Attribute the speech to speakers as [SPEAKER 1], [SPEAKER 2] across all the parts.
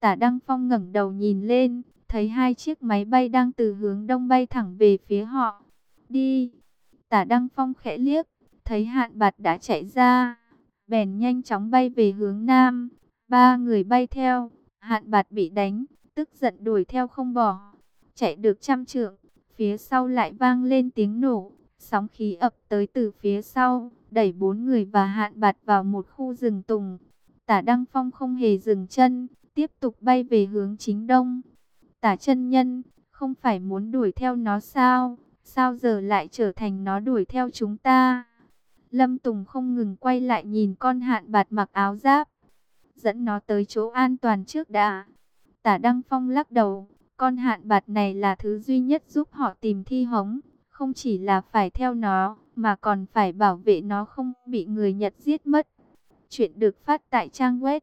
[SPEAKER 1] Tả Đăng Phong ngẩng đầu nhìn lên, thấy hai chiếc máy bay đang từ hướng đông bay thẳng về phía họ. Đi! Tả Đăng Phong khẽ liếc, thấy hạn bạt đã chạy ra, bèn nhanh chóng bay về hướng nam. Ba người bay theo, hạn bạt bị đánh, tức giận đuổi theo không bỏ. Chạy được trăm trượng, phía sau lại vang lên tiếng nổ, sóng khí ập tới từ phía sau, đẩy bốn người và hạn bạt vào một khu rừng tùng. Tả Đăng Phong không hề dừng chân, tiếp tục bay về hướng chính đông. Tả chân nhân, không phải muốn đuổi theo nó sao? Sao giờ lại trở thành nó đuổi theo chúng ta? Lâm Tùng không ngừng quay lại nhìn con hạn bạt mặc áo giáp. Dẫn nó tới chỗ an toàn trước đã. Tả Đăng Phong lắc đầu. Con hạn bạt này là thứ duy nhất giúp họ tìm thi hống. Không chỉ là phải theo nó, mà còn phải bảo vệ nó không bị người Nhật giết mất. Chuyện được phát tại trang web.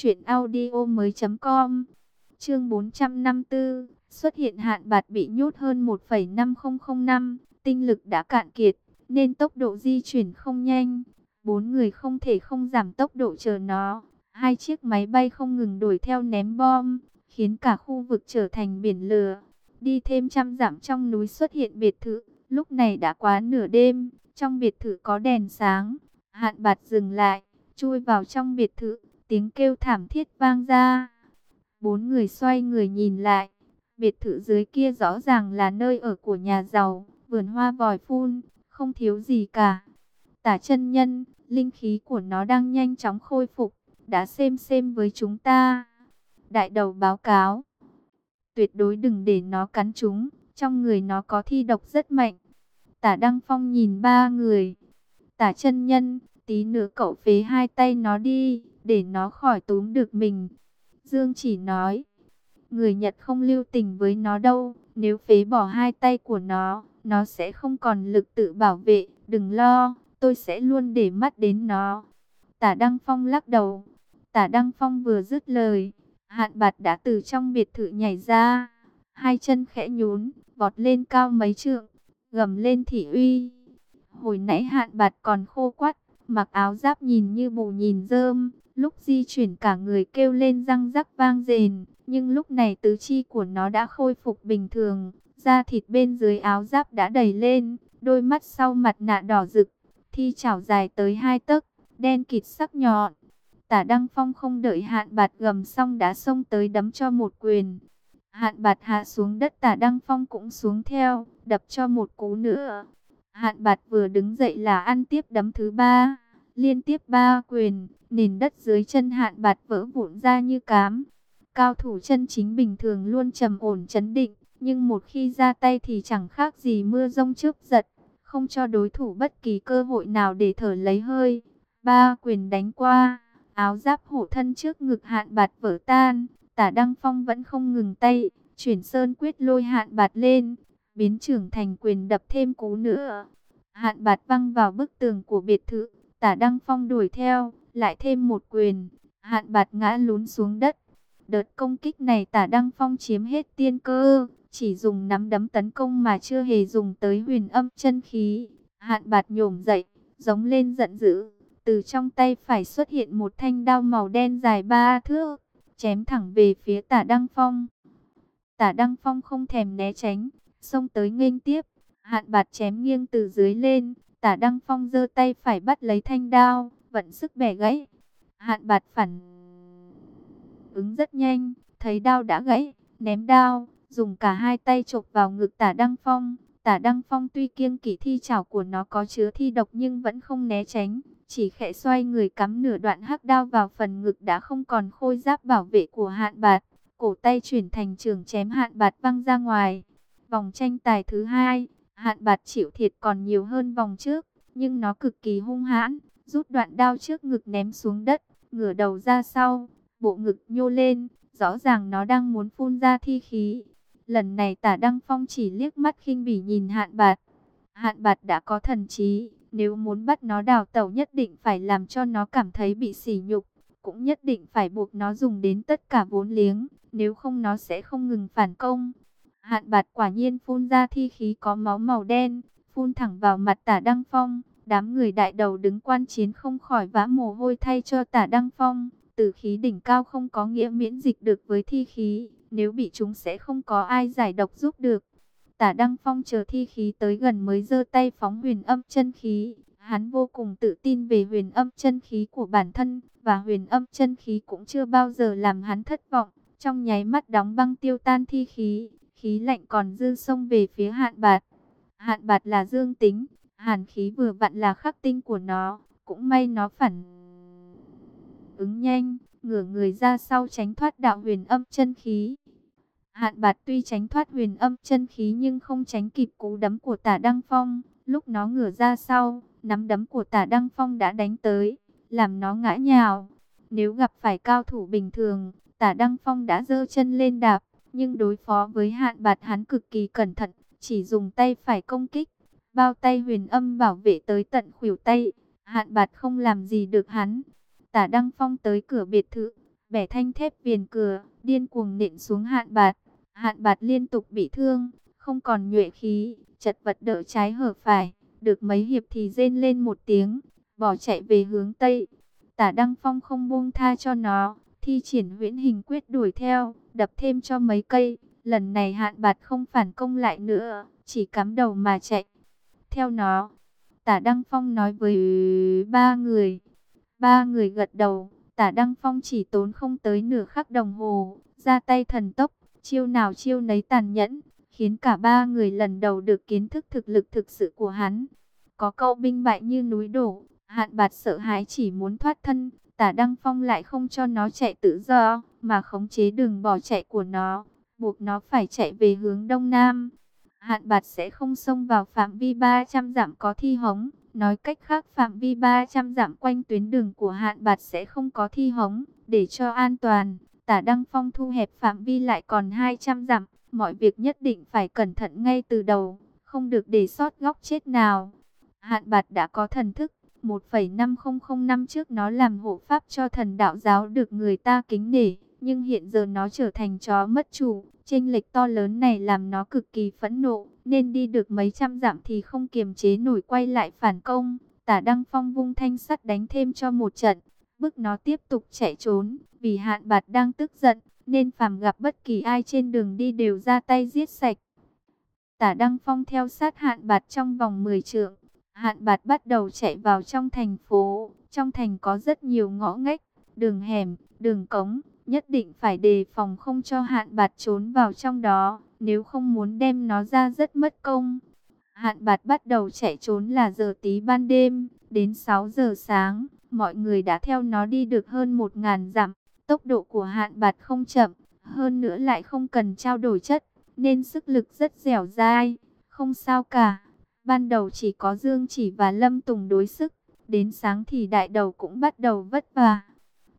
[SPEAKER 1] Chuyện audio mới.com Chương 454 Xuất hiện hạn bạt bị nhốt hơn 1,5005 năm, tinh lực đã cạn kiệt, nên tốc độ di chuyển không nhanh. Bốn người không thể không giảm tốc độ chờ nó. Hai chiếc máy bay không ngừng đuổi theo ném bom, khiến cả khu vực trở thành biển lửa. Đi thêm trăm dặm trong núi xuất hiện biệt thự, lúc này đã quá nửa đêm, trong biệt thự có đèn sáng. Hạn bạt dừng lại, chui vào trong biệt thự, tiếng kêu thảm thiết vang ra. Bốn người xoay người nhìn lại, biệt thự dưới kia rõ ràng là nơi ở của nhà giàu, vườn hoa vòi phun, không thiếu gì cả. Tả chân nhân, linh khí của nó đang nhanh chóng khôi phục, đã xem xem với chúng ta. Đại đầu báo cáo, tuyệt đối đừng để nó cắn chúng, trong người nó có thi độc rất mạnh. Tả Đăng Phong nhìn ba người, tả chân nhân, tí nữa cậu phế hai tay nó đi, để nó khỏi túm được mình. Dương chỉ nói, người Nhật không lưu tình với nó đâu, nếu phế bỏ hai tay của nó, nó sẽ không còn lực tự bảo vệ, đừng lo, tôi sẽ luôn để mắt đến nó. Tả Đăng Phong lắc đầu, tả Đăng Phong vừa dứt lời, hạn bạt đã từ trong biệt thự nhảy ra, hai chân khẽ nhún, vọt lên cao mấy trượng, gầm lên thị uy. Hồi nãy hạn bạt còn khô quắt, mặc áo giáp nhìn như bù nhìn rơm, lúc di chuyển cả người kêu lên răng rắc vang rền, nhưng lúc này tứ chi của nó đã khôi phục bình thường, da thịt bên dưới áo giáp đã đầy lên, đôi mắt sau mặt nạ đỏ rực, thi chảo dài tới hai tấc, đen kịt sắc nhọn. Tả Đăng Phong không đợi hạn bạt gầm xong đã xông tới đấm cho một quyền. Hạn bạt hạ xuống đất tả Đăng Phong cũng xuống theo, đập cho một cú nữa. Hạn bạt vừa đứng dậy là ăn tiếp đấm thứ ba, liên tiếp ba quyền, nền đất dưới chân hạn bạt vỡ vụn ra như cám. Cao thủ chân chính bình thường luôn trầm ổn chấn định, nhưng một khi ra tay thì chẳng khác gì mưa rông trước giật, không cho đối thủ bất kỳ cơ hội nào để thở lấy hơi. Ba quyền đánh qua, áo giáp hổ thân trước ngực hạn bạt vỡ tan, tả Đăng Phong vẫn không ngừng tay, chuyển sơn quyết lôi hạn bạt lên, biến trưởng thành quyền đập thêm cú nữa. Hạn bạt văng vào bức tường của biệt thự, tả Đăng Phong đuổi theo, lại thêm một quyền, hạn bạt ngã lún xuống đất. Đợt công kích này tả Đăng Phong chiếm hết tiên cơ, chỉ dùng nắm đấm tấn công mà chưa hề dùng tới huyền âm chân khí. Hạn bạt nhổm dậy, giống lên giận dữ, từ trong tay phải xuất hiện một thanh đao màu đen dài ba thước, chém thẳng về phía tả Đăng Phong. Tả Đăng Phong không thèm né tránh, xông tới nghênh tiếp, hạn bạt chém nghiêng từ dưới lên, tả Đăng Phong giơ tay phải bắt lấy thanh đao, vận sức bẻ gãy. Hạn bạt phản ứng rất nhanh, thấy đao đã gãy, ném đao, dùng cả hai tay chộp vào ngực tả Đăng Phong. Tả Đăng Phong tuy kiêng kỵ thi chảo của nó có chứa thi độc nhưng vẫn không né tránh, chỉ khẽ xoay người cắm nửa đoạn hắc đao vào phần ngực đã không còn khôi giáp bảo vệ của hạn bạt. Cổ tay chuyển thành trường chém hạn bạt văng ra ngoài. Vòng tranh tài thứ hai, hạn bạt chịu thiệt còn nhiều hơn vòng trước, nhưng nó cực kỳ hung hãn, rút đoạn đao trước ngực ném xuống đất, ngửa đầu ra sau, bộ ngực nhô lên, rõ ràng nó đang muốn phun ra thi khí. Lần này tả Đăng Phong chỉ liếc mắt khinh bỉ nhìn hạn bạt. Hạn bạt đã có thần trí, nếu muốn bắt nó đào tẩu nhất định phải làm cho nó cảm thấy bị sỉ nhục. Cũng nhất định phải buộc nó dùng đến tất cả vốn liếng, nếu không nó sẽ không ngừng phản công. Hạn bạt quả nhiên phun ra thi khí có máu màu đen, phun thẳng vào mặt tả Đăng Phong. Đám người đại đầu đứng quan chiến không khỏi vã mồ hôi thay cho tả Đăng Phong. tử khí đỉnh cao không có nghĩa miễn dịch được với thi khí, nếu bị chúng sẽ không có ai giải độc giúp được. Tả Đăng Phong chờ thi khí tới gần mới giơ tay phóng huyền âm chân khí. Hắn vô cùng tự tin về huyền âm chân khí của bản thân, và huyền âm chân khí cũng chưa bao giờ làm hắn thất vọng. Trong nháy mắt đóng băng tiêu tan thi khí, khí lạnh còn dư sông về phía hạn bạt. Hạn bạt là dương tính, hàn khí vừa vặn là khắc tinh của nó, cũng may nó phản ứng nhanh, ngửa người ra sau tránh thoát đạo huyền âm chân khí. Hạn bạt tuy tránh thoát huyền âm chân khí nhưng không tránh kịp cú đấm của tả Đăng Phong. Lúc nó ngửa ra sau, nắm đấm của tả Đăng Phong đã đánh tới, làm nó ngã nhào. Nếu gặp phải cao thủ bình thường, tả Đăng Phong đã dơ chân lên đạp, nhưng đối phó với hạn bạt hắn cực kỳ cẩn thận, chỉ dùng tay phải công kích. Bao tay huyền âm bảo vệ tới tận khuỷu tay, hạn bạt không làm gì được hắn. Tả Đăng Phong tới cửa biệt thự, bẻ thanh thép viền cửa, điên cuồng nện xuống hạn bạt. Hạn bạt liên tục bị thương, không còn nhuệ khí, chật vật đỡ trái hở phải, được mấy hiệp thì rên lên một tiếng, bỏ chạy về hướng Tây. Tả Đăng Phong không buông tha cho nó, thi triển huyễn hình quyết đuổi theo, đập thêm cho mấy cây. Lần này hạn bạt không phản công lại nữa, chỉ cắm đầu mà chạy. Theo nó, tả Đăng Phong nói với ba người. Ba người gật đầu, tả Đăng Phong chỉ tốn không tới nửa khắc đồng hồ, ra tay thần tốc, chiêu nào chiêu nấy tàn nhẫn, khiến cả ba người lần đầu được kiến thức thực lực thực sự của hắn. Có câu binh bại như núi đổ, hạn bạt sợ hãi chỉ muốn thoát thân, tả Đăng Phong lại không cho nó chạy tự do, mà khống chế đường bỏ chạy của nó, buộc nó phải chạy về hướng đông nam. Hạn bạt sẽ không xông vào phạm vi 300 dặm có thi hống, nói cách khác phạm vi 300 dặm quanh tuyến đường của hạn bạt sẽ không có thi hống, để cho an toàn. Tả Đăng Phong thu hẹp phạm vi lại còn 200 dặm, mọi việc nhất định phải cẩn thận ngay từ đầu, không được để sót góc chết nào. Hạn bạt đã có thần thức, 1,5005 năm trước nó làm hộ pháp cho thần đạo giáo được người ta kính nể, nhưng hiện giờ nó trở thành chó mất chủ. Chênh lệch to lớn này làm nó cực kỳ phẫn nộ, nên đi được mấy trăm dặm thì không kiềm chế nổi quay lại phản công. Tả Đăng Phong vung thanh sắt đánh thêm cho một trận, bức nó tiếp tục chạy trốn. Vì hạn bạt đang tức giận, nên phàm gặp bất kỳ ai trên đường đi đều ra tay giết sạch. Tả Đăng Phong theo sát hạn bạt trong vòng 10 trượng. Hạn bạt bắt đầu chạy vào trong thành phố. Trong thành có rất nhiều ngõ ngách, đường hẻm, đường cống. Nhất định phải đề phòng không cho hạn bạt trốn vào trong đó. Nếu không muốn đem nó ra rất mất công. Hạn bạt bắt đầu chạy trốn là giờ tí ban đêm, đến 6 giờ sáng. Mọi người đã theo nó đi được hơn 1.000 dặm. Tốc độ của hạn bạt không chậm, hơn nữa lại không cần trao đổi chất, nên sức lực rất dẻo dai, không sao cả. Ban đầu chỉ có Dương Chỉ và Lâm Tùng đối sức, đến sáng thì đại đầu cũng bắt đầu vất vả.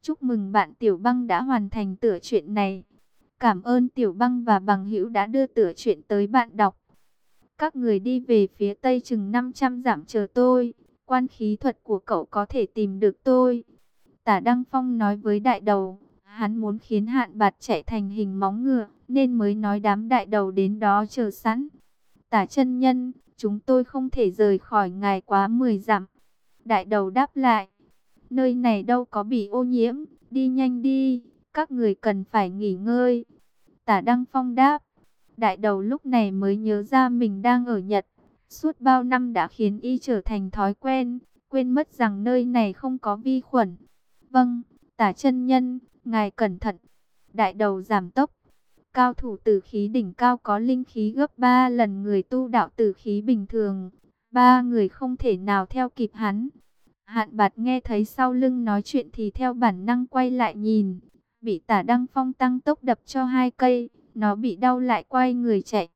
[SPEAKER 1] Chúc mừng bạn Tiểu Băng đã hoàn thành tựa chuyện này. Cảm ơn Tiểu Băng và Bằng Hữu đã đưa tựa chuyện tới bạn đọc. Các người đi về phía tây chừng 500 dặm chờ tôi. Quan khí thuật của cậu có thể tìm được tôi. Tả Đăng Phong nói với đại đầu, hắn muốn khiến hạn bạt chạy thành hình móng ngựa, nên mới nói đám đại đầu đến đó chờ sẵn. Tả chân nhân, chúng tôi không thể rời khỏi ngài quá 10 dặm. Đại đầu đáp lại, nơi này đâu có bị ô nhiễm, đi nhanh đi, các người cần phải nghỉ ngơi. Tả Đăng Phong đáp, đại đầu lúc này mới nhớ ra mình đang ở Nhật. Suốt bao năm đã khiến y trở thành thói quen, quên mất rằng nơi này không có vi khuẩn. Vâng, tả chân nhân, ngài cẩn thận. Đại đầu giảm tốc. Cao thủ tử khí đỉnh cao có linh khí gấp 3 lần người tu đạo tử khí bình thường. Ba người không thể nào theo kịp hắn. Hạn bạt nghe thấy sau lưng nói chuyện thì theo bản năng quay lại nhìn. Bị tả đăng phong tăng tốc đập cho hai cây. Nó bị đau lại quay người chạy.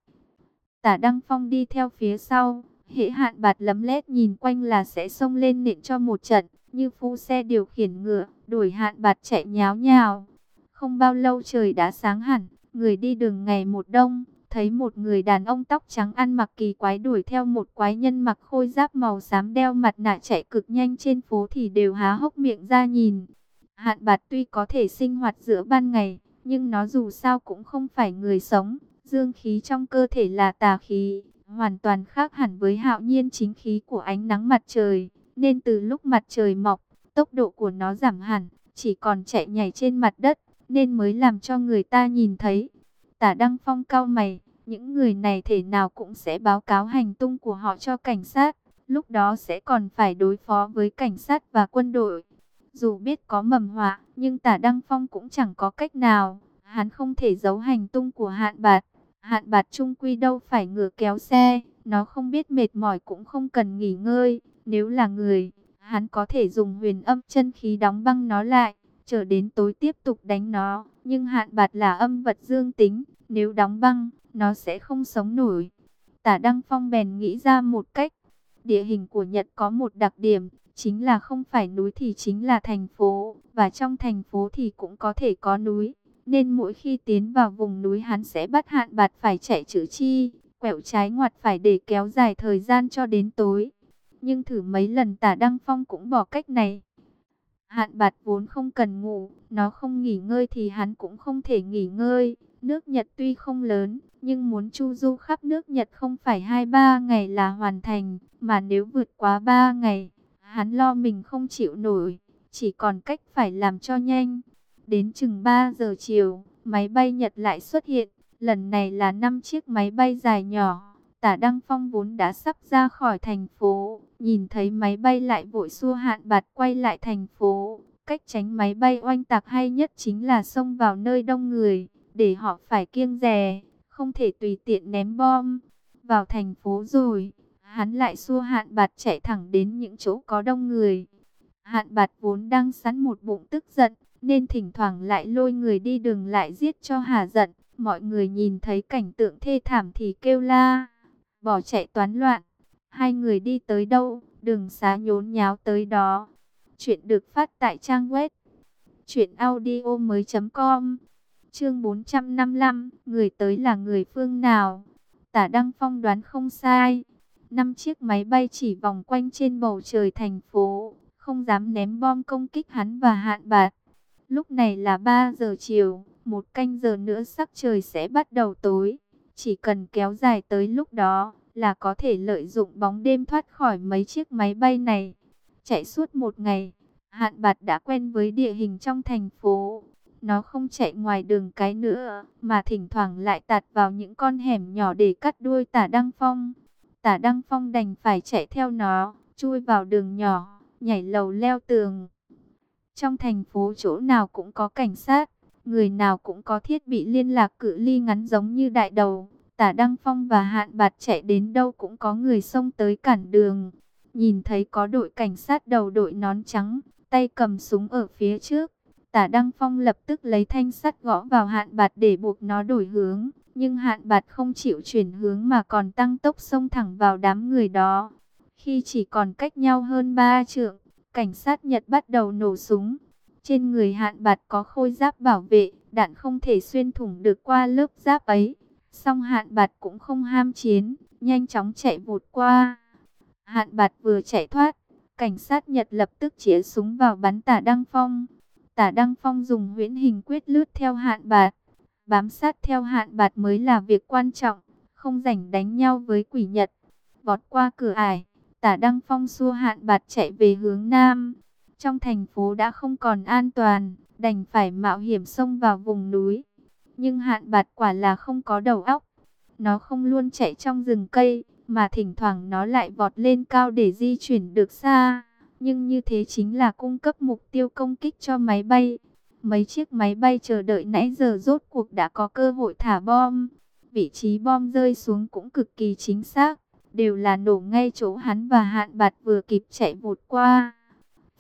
[SPEAKER 1] Tả đăng phong đi theo phía sau. Hệ hạn bạt lấm lét nhìn quanh là sẽ xông lên nện cho một trận như phu xe điều khiển ngựa, đuổi hạn bạt chạy nháo nhào. Không bao lâu trời đã sáng hẳn, người đi đường ngày một đông, thấy một người đàn ông tóc trắng ăn mặc kỳ quái đuổi theo một quái nhân mặc khôi giáp màu xám đeo mặt nạ chạy cực nhanh trên phố thì đều há hốc miệng ra nhìn. Hạn bạt tuy có thể sinh hoạt giữa ban ngày, nhưng nó dù sao cũng không phải người sống, dương khí trong cơ thể là tà khí, hoàn toàn khác hẳn với hạo nhiên chính khí của ánh nắng mặt trời nên từ lúc mặt trời mọc, tốc độ của nó giảm hẳn, chỉ còn chạy nhảy trên mặt đất, nên mới làm cho người ta nhìn thấy. Tả Đăng Phong cao mày, những người này thể nào cũng sẽ báo cáo hành tung của họ cho cảnh sát, lúc đó sẽ còn phải đối phó với cảnh sát và quân đội. Dù biết có mầm họa, nhưng tả Đăng Phong cũng chẳng có cách nào, hắn không thể giấu hành tung của hạn bạt. Hạn bạt trung quy đâu phải ngựa kéo xe, nó không biết mệt mỏi cũng không cần nghỉ ngơi, nếu là người, hắn có thể dùng huyền âm chân khí đóng băng nó lại, chờ đến tối tiếp tục đánh nó, nhưng hạn bạt là âm vật dương tính, nếu đóng băng, nó sẽ không sống nổi. Tả Đăng Phong bèn nghĩ ra một cách. Địa hình của Nhật có một đặc điểm, chính là không phải núi thì chính là thành phố, và trong thành phố thì cũng có thể có núi. Nên mỗi khi tiến vào vùng núi hắn sẽ bắt hạn bạt phải chạy chữ chi, quẹo trái ngoặt phải để kéo dài thời gian cho đến tối. Nhưng thử mấy lần tả Đăng Phong cũng bỏ cách này. Hạn bạt vốn không cần ngủ, nó không nghỉ ngơi thì hắn cũng không thể nghỉ ngơi. Nước Nhật tuy không lớn, nhưng muốn chu du khắp nước Nhật không phải 2-3 ngày là hoàn thành, mà nếu vượt quá 3 ngày, hắn lo mình không chịu nổi, chỉ còn cách phải làm cho nhanh. Đến chừng 3 giờ chiều, máy bay Nhật lại xuất hiện, lần này là 5 chiếc máy bay dài nhỏ. Tả Đăng Phong vốn đã sắp ra khỏi thành phố, nhìn thấy máy bay lại vội xua hạn bạt quay lại thành phố. Cách tránh máy bay oanh tạc hay nhất chính là xông vào nơi đông người để họ phải kiêng dè, không thể tùy tiện ném bom. Vào thành phố rồi, hắn lại xua hạn bạt chạy thẳng đến những chỗ có đông người. Hạn bạt vốn đang sẵn một bụng tức giận, nên thỉnh thoảng lại lôi người đi đường lại giết cho hà giận. Mọi người nhìn thấy cảnh tượng thê thảm thì kêu la, bỏ chạy toán loạn. Hai người đi tới đâu, đường xá nhốn nháo tới đó. Chuyện được phát tại trang web chuyện audio mới.com Chương 455, người tới là người phương nào? Tả Đăng Phong đoán không sai. Năm chiếc máy bay chỉ vòng quanh trên bầu trời thành phố, không dám ném bom công kích hắn và hạn bạt. Lúc này là 3 giờ chiều, một canh giờ nữa sắc trời sẽ bắt đầu tối. Chỉ cần kéo dài tới lúc đó là có thể lợi dụng bóng đêm thoát khỏi mấy chiếc máy bay này. Chạy suốt một ngày, hạn bạt đã quen với địa hình trong thành phố nó không chạy ngoài đường cái nữa, mà thỉnh thoảng lại tạt vào những con hẻm nhỏ để cắt đuôi tả Đăng Phong. Tả Đăng Phong đành phải chạy theo nó, chui vào đường nhỏ, nhảy lầu leo tường. Trong thành phố chỗ nào cũng có cảnh sát, người nào cũng có thiết bị liên lạc cự ly ngắn giống như đại đầu. Tả Đăng Phong và Hạn Bạt chạy đến đâu cũng có người xông tới cản đường. Nhìn thấy có đội cảnh sát đầu đội nón trắng, tay cầm súng ở phía trước, Tả Đăng Phong lập tức lấy thanh sắt gõ vào hạn bạt để buộc nó đổi hướng. Nhưng hạn bạt không chịu chuyển hướng mà còn tăng tốc xông thẳng vào đám người đó. Khi chỉ còn cách nhau hơn ba trượng, cảnh sát Nhật bắt đầu nổ súng. Trên người hạn bạt có khôi giáp bảo vệ, đạn không thể xuyên thủng được qua lớp giáp ấy. Song hạn bạt cũng không ham chiến, nhanh chóng chạy vụt qua. Hạn bạt vừa chạy thoát, cảnh sát Nhật lập tức chĩa súng vào bắn tả Đăng Phong. Tả Đăng Phong dùng huyễn hình quyết lướt theo hạn bạt. Bám sát theo hạn bạt mới là việc quan trọng, không rảnh đánh nhau với quỷ Nhật. Vọt qua cửa ải, tả Đăng Phong xua hạn bạt chạy về hướng Nam. Trong thành phố đã không còn an toàn, đành phải mạo hiểm xông vào vùng núi. Nhưng hạn bạt quả là không có đầu óc. Nó không luôn chạy trong rừng cây, mà thỉnh thoảng nó lại vọt lên cao để di chuyển được xa nhưng như thế chính là cung cấp mục tiêu công kích cho máy bay. Mấy chiếc máy bay chờ đợi nãy giờ rốt cuộc đã có cơ hội thả bom. Vị trí bom rơi xuống cũng cực kỳ chính xác, đều là nổ ngay chỗ hắn và hạn bạt vừa kịp chạy vụt qua.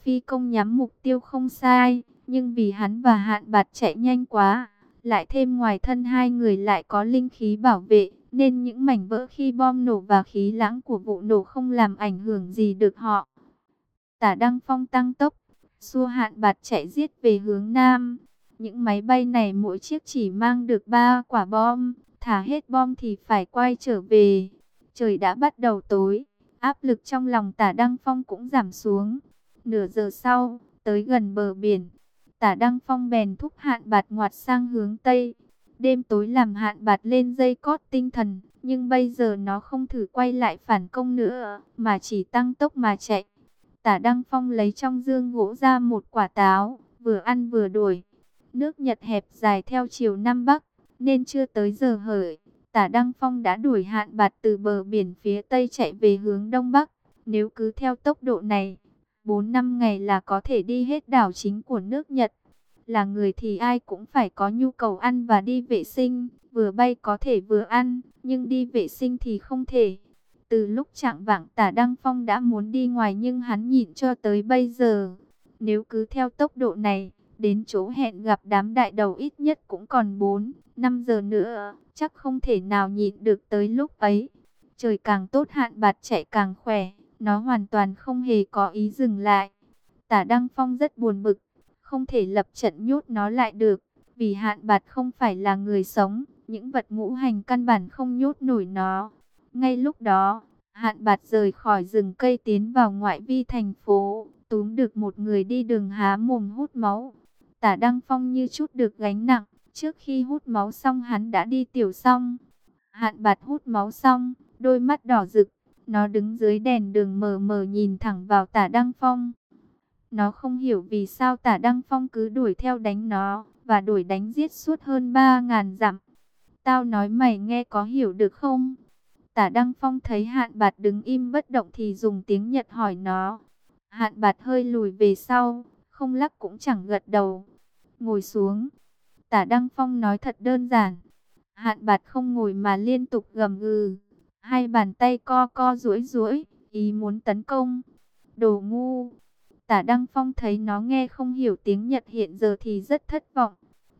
[SPEAKER 1] Phi công nhắm mục tiêu không sai, nhưng vì hắn và hạn bạt chạy nhanh quá, lại thêm ngoài thân hai người lại có linh khí bảo vệ, nên những mảnh vỡ khi bom nổ và khí lãng của vụ nổ không làm ảnh hưởng gì được họ. Tả Đăng Phong tăng tốc, xua hạn bạt chạy giết về hướng Nam. Những máy bay này mỗi chiếc chỉ mang được 3 quả bom, thả hết bom thì phải quay trở về. Trời đã bắt đầu tối, áp lực trong lòng tả Đăng Phong cũng giảm xuống. Nửa giờ sau, tới gần bờ biển, tả Đăng Phong bèn thúc hạn bạt ngoặt sang hướng Tây. Đêm tối làm hạn bạt lên dây cót tinh thần, nhưng bây giờ nó không thử quay lại phản công nữa, mà chỉ tăng tốc mà chạy. Tả Đăng Phong lấy trong dương gỗ ra một quả táo, vừa ăn vừa đuổi. Nước Nhật hẹp dài theo chiều Nam Bắc, nên chưa tới giờ hởi. Tả Đăng Phong đã đuổi hạn bạt từ bờ biển phía Tây chạy về hướng Đông Bắc. Nếu cứ theo tốc độ này, 4 năm ngày là có thể đi hết đảo chính của nước Nhật. Là người thì ai cũng phải có nhu cầu ăn và đi vệ sinh, vừa bay có thể vừa ăn, nhưng đi vệ sinh thì không thể. Từ lúc trạng vạng tả Đăng Phong đã muốn đi ngoài nhưng hắn nhịn cho tới bây giờ. Nếu cứ theo tốc độ này, đến chỗ hẹn gặp đám đại đầu ít nhất cũng còn 4, 5 giờ nữa, chắc không thể nào nhịn được tới lúc ấy. Trời càng tốt hạn bạt chạy càng khỏe, nó hoàn toàn không hề có ý dừng lại. Tả Đăng Phong rất buồn bực, không thể lập trận nhốt nó lại được, vì hạn bạt không phải là người sống, những vật ngũ hành căn bản không nhốt nổi nó. Ngay lúc đó, hạn bạt rời khỏi rừng cây tiến vào ngoại vi thành phố, túm được một người đi đường há mồm hút máu. Tả Đăng Phong như chút được gánh nặng, trước khi hút máu xong hắn đã đi tiểu xong. Hạn bạt hút máu xong, đôi mắt đỏ rực, nó đứng dưới đèn đường mờ mờ nhìn thẳng vào tả Đăng Phong. Nó không hiểu vì sao tả Đăng Phong cứ đuổi theo đánh nó, và đuổi đánh giết suốt hơn 3.000 dặm. Tao nói mày nghe có hiểu được không? Tả Đăng Phong thấy hạn bạt đứng im bất động thì dùng tiếng Nhật hỏi nó. Hạn bạt hơi lùi về sau, không lắc cũng chẳng gật đầu. Ngồi xuống. Tả Đăng Phong nói thật đơn giản. Hạn bạt không ngồi mà liên tục gầm gừ. Hai bàn tay co co duỗi duỗi, ý muốn tấn công. Đồ ngu. Tả Đăng Phong thấy nó nghe không hiểu tiếng Nhật hiện giờ thì rất thất vọng.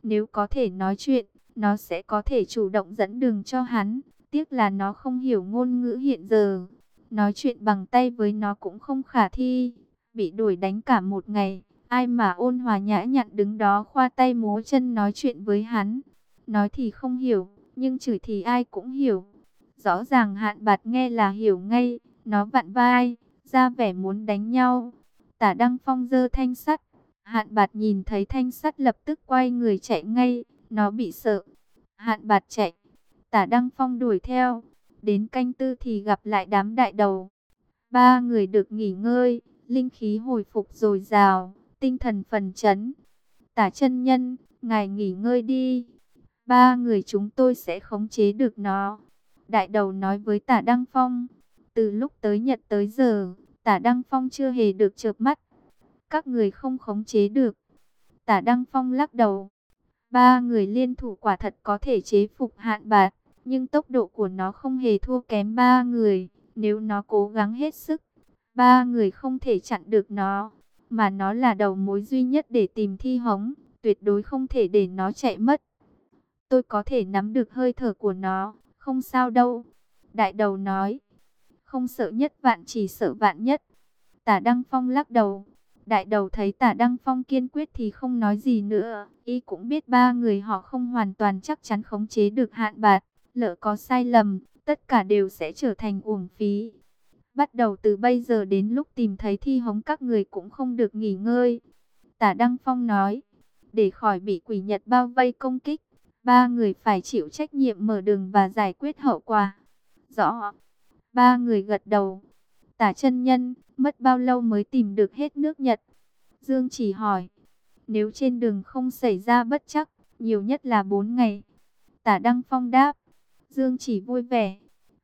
[SPEAKER 1] Nếu có thể nói chuyện, nó sẽ có thể chủ động dẫn đường cho hắn. Tiếc là nó không hiểu ngôn ngữ hiện giờ. Nói chuyện bằng tay với nó cũng không khả thi. Bị đuổi đánh cả một ngày. Ai mà ôn hòa nhã nhặn đứng đó khoa tay múa chân nói chuyện với hắn. Nói thì không hiểu, nhưng chửi thì ai cũng hiểu. Rõ ràng hạn bạt nghe là hiểu ngay, nó vặn vai, ra vẻ muốn đánh nhau. Tả Đăng Phong dơ thanh sắt, hạn bạt nhìn thấy thanh sắt lập tức quay người chạy ngay, nó bị sợ. Hạn bạt chạy, tả Đăng Phong đuổi theo, đến canh tư thì gặp lại đám đại đầu. Ba người được nghỉ ngơi, linh khí hồi phục dồi dào, tinh thần phần chấn. Tả chân nhân, ngài nghỉ ngơi đi. Ba người chúng tôi sẽ khống chế được nó. Đại đầu nói với tả Đăng Phong. Từ lúc tới Nhật tới giờ, tả Đăng Phong chưa hề được chợp mắt. Các người không khống chế được. Tả Đăng Phong lắc đầu. Ba người liên thủ quả thật có thể chế phục hạn bạt. Nhưng tốc độ của nó không hề thua kém ba người. Nếu nó cố gắng hết sức, ba người không thể chặn được nó. Mà nó là đầu mối duy nhất để tìm thi hống. Tuyệt đối không thể để nó chạy mất. Tôi có thể nắm được hơi thở của nó không sao đâu. Đại đầu nói. Không sợ nhất vạn chỉ sợ vạn nhất. Tả Đăng Phong lắc đầu. Đại đầu thấy tả Đăng Phong kiên quyết thì không nói gì nữa. Y cũng biết ba người họ không hoàn toàn chắc chắn khống chế được hạn bạt. Lỡ có sai lầm, tất cả đều sẽ trở thành uổng phí. Bắt đầu từ bây giờ đến lúc tìm thấy thi hống các người cũng không được nghỉ ngơi. Tả Đăng Phong nói, để khỏi bị quỷ Nhật bao vây công kích, Ba người phải chịu trách nhiệm mở đường và giải quyết hậu quả. Rõ. Ba người gật đầu. Tả chân nhân, mất bao lâu mới tìm được hết nước Nhật? Dương chỉ hỏi. Nếu trên đường không xảy ra bất chắc, nhiều nhất là 4 ngày. Tả Đăng Phong đáp. Dương chỉ vui vẻ.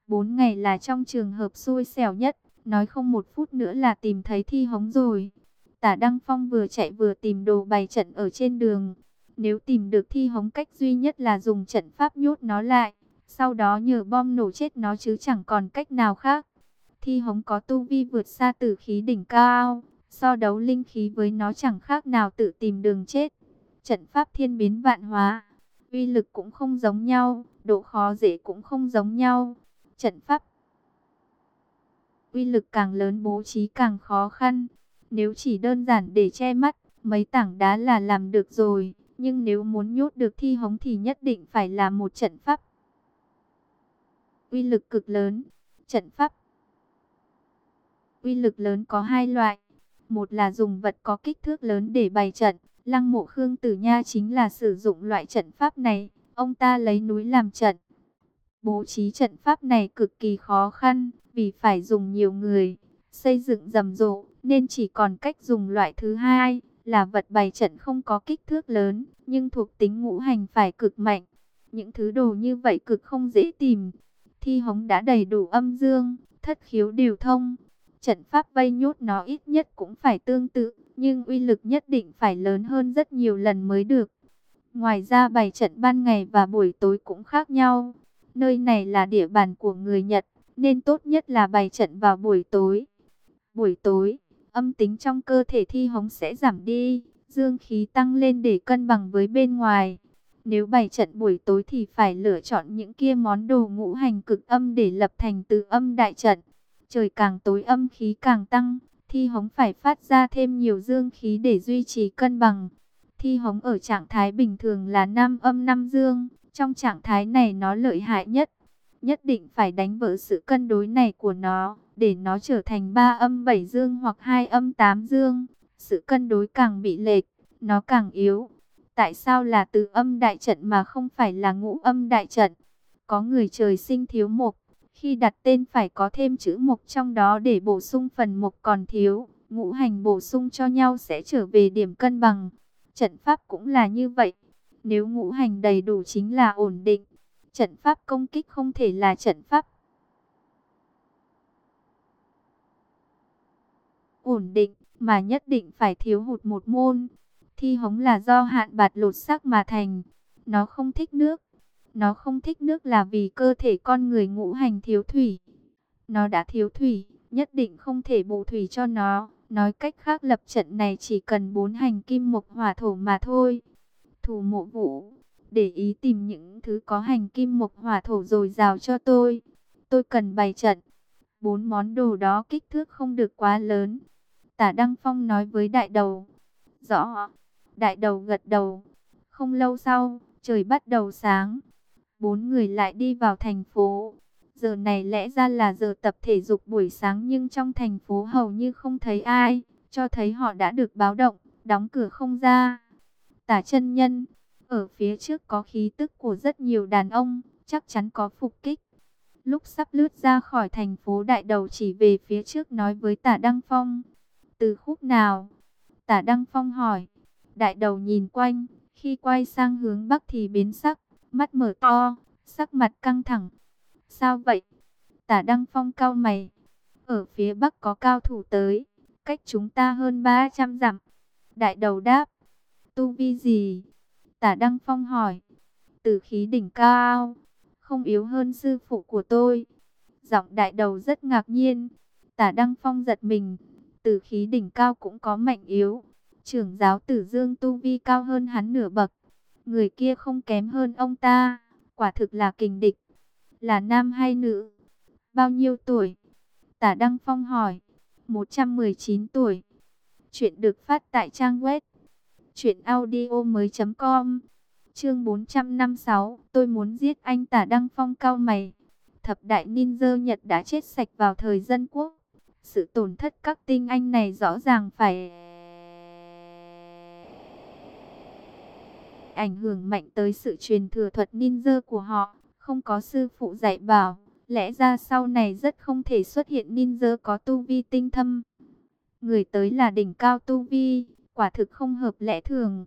[SPEAKER 1] 4 ngày là trong trường hợp xui xẻo nhất. Nói không một phút nữa là tìm thấy thi hống rồi. Tả Đăng Phong vừa chạy vừa tìm đồ bày trận ở trên đường. Nếu tìm được thi hống cách duy nhất là dùng trận pháp nhốt nó lại, sau đó nhờ bom nổ chết nó chứ chẳng còn cách nào khác. Thi hống có tu vi vượt xa tử khí đỉnh cao, so đấu linh khí với nó chẳng khác nào tự tìm đường chết. Trận pháp thiên biến vạn hóa, uy lực cũng không giống nhau, độ khó dễ cũng không giống nhau. Trận pháp uy lực càng lớn bố trí càng khó khăn. Nếu chỉ đơn giản để che mắt, mấy tảng đá là làm được rồi. Nhưng nếu muốn nhốt được thi hống thì nhất định phải là một trận pháp. Uy lực cực lớn. Trận pháp. Uy lực lớn có hai loại. Một là dùng vật có kích thước lớn để bày trận. Lăng mộ Khương Tử Nha chính là sử dụng loại trận pháp này. Ông ta lấy núi làm trận. Bố trí trận pháp này cực kỳ khó khăn, vì phải dùng nhiều người xây dựng rầm rộ, nên chỉ còn cách dùng loại thứ hai là vật bày trận không có kích thước lớn, nhưng thuộc tính ngũ hành phải cực mạnh. Những thứ đồ như vậy cực không dễ tìm. Thi hống đã đầy đủ âm dương, thất khiếu điều thông. Trận pháp vây nhốt nó ít nhất cũng phải tương tự, nhưng uy lực nhất định phải lớn hơn rất nhiều lần mới được. Ngoài ra bày trận ban ngày và buổi tối cũng khác nhau. Nơi này là địa bàn của người Nhật, nên tốt nhất là bày trận vào buổi tối. Buổi tối, âm tính trong cơ thể thi hống sẽ giảm đi, dương khí tăng lên để cân bằng với bên ngoài. Nếu bày trận buổi tối thì phải lựa chọn những kia món đồ ngũ hành cực âm để lập thành từ âm đại trận. Trời càng tối âm khí càng tăng, thi hống phải phát ra thêm nhiều dương khí để duy trì cân bằng. Thi hống ở trạng thái bình thường là nam âm năm dương, trong trạng thái này nó lợi hại nhất. Nhất định phải đánh vỡ sự cân đối này của nó, để nó trở thành ba âm bảy dương hoặc hai âm tám dương. Sự cân đối càng bị lệch, nó càng yếu. Tại sao là từ âm đại trận mà không phải là ngũ âm đại trận? Có người trời sinh thiếu mộc, khi đặt tên phải có thêm chữ mộc trong đó để bổ sung phần mộc còn thiếu. Ngũ hành bổ sung cho nhau sẽ trở về điểm cân bằng. Trận pháp cũng là như vậy. Nếu ngũ hành đầy đủ chính là ổn định. Trận pháp công kích không thể là trận pháp ổn định, mà nhất định phải thiếu hụt một môn. Thi hống là do hạn bạt lột xác mà thành. Nó không thích nước. Nó không thích nước là vì cơ thể con người ngũ hành thiếu thủy. Nó đã thiếu thủy, nhất định không thể bù thủy cho nó. Nói cách khác lập trận này chỉ cần bốn hành kim mộc hỏa thổ mà thôi. Thủ mộ vũ, để ý tìm những thứ có hành kim mộc hỏa thổ rồi rào cho tôi. Tôi cần bày trận. Bốn món đồ đó kích thước không được quá lớn. Tả Đăng Phong nói với đại đầu. Rõ. Đại đầu gật đầu. Không lâu sau, trời bắt đầu sáng. Bốn người lại đi vào thành phố. Giờ này lẽ ra là giờ tập thể dục buổi sáng nhưng trong thành phố hầu như không thấy ai. Cho thấy họ đã được báo động, đóng cửa không ra. Tả chân nhân, ở phía trước có khí tức của rất nhiều đàn ông, chắc chắn có phục kích. Lúc sắp lướt ra khỏi thành phố đại đầu chỉ về phía trước nói với tả Đăng Phong. Từ khúc nào? Tả Đăng Phong hỏi. Đại đầu nhìn quanh, khi quay sang hướng bắc thì biến sắc, mắt mở to, sắc mặt căng thẳng. Sao vậy? Tả Đăng Phong cao mày. Ở phía bắc có cao thủ tới, cách chúng ta hơn 300 dặm. Đại đầu đáp. Tu vi gì? Tả Đăng Phong hỏi. Tử khí đỉnh cao, không yếu hơn sư phụ của tôi. Giọng đại đầu rất ngạc nhiên. Tả Đăng Phong giật mình. Tử khí đỉnh cao cũng có mạnh yếu. Trưởng giáo tử dương tu vi cao hơn hắn nửa bậc. Người kia không kém hơn ông ta. Quả thực là kình địch. Là nam hay nữ? Bao nhiêu tuổi? Tả Đăng Phong hỏi. 119 tuổi. Chuyện được phát tại trang web. Chuyện audio mới com. Chương 456. Tôi muốn giết anh tả Đăng Phong cao mày. Thập đại ninja Nhật đã chết sạch vào thời dân quốc. Sự tổn thất các tinh anh này rõ ràng phải ảnh hưởng mạnh tới sự truyền thừa thuật ninja của họ. Không có sư phụ dạy bảo, lẽ ra sau này rất không thể xuất hiện ninja có tu vi tinh thâm. Người tới là đỉnh cao tu vi, quả thực không hợp lẽ thường.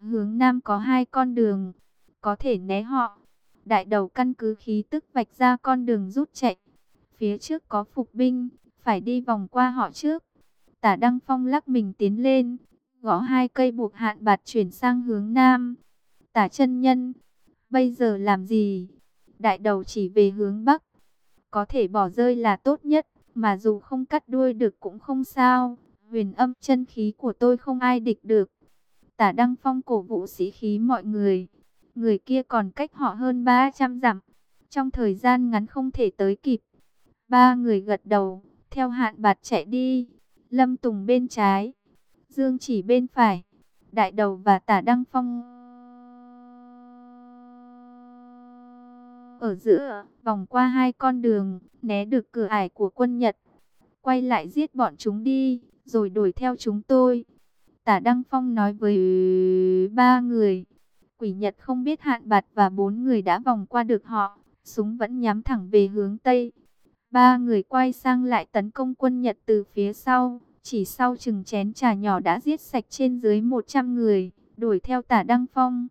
[SPEAKER 1] Hướng Nam có hai con đường, có thể né họ. Đại đầu căn cứ khí tức vạch ra con đường rút chạy. Phía trước có phục binh, phải đi vòng qua họ trước. Tả Đăng Phong lắc mình tiến lên, gõ hai cây buộc hạn bạt chuyển sang hướng Nam. Tả chân nhân, bây giờ làm gì? Đại đầu chỉ về hướng Bắc. Có thể bỏ rơi là tốt nhất, mà dù không cắt đuôi được cũng không sao. Huyền âm chân khí của tôi không ai địch được. Tả Đăng Phong cổ vũ sĩ khí mọi người. Người kia còn cách họ hơn 300 dặm. Trong thời gian ngắn không thể tới kịp. Ba người gật đầu, theo hạn bạt chạy đi. Lâm Tùng bên trái, Dương chỉ bên phải. Đại đầu và tả Đăng Phong ở giữa, vòng qua hai con đường, né được cửa ải của quân Nhật. Quay lại giết bọn chúng đi, rồi đuổi theo chúng tôi. Tả Đăng Phong nói với ba người. Quỷ Nhật không biết hạn bạt và bốn người đã vòng qua được họ. Súng vẫn nhắm thẳng về hướng Tây. Ba người quay sang lại tấn công quân Nhật từ phía sau. Chỉ sau chừng chén trà nhỏ đã giết sạch trên dưới 100 người, đuổi theo tả Đăng Phong.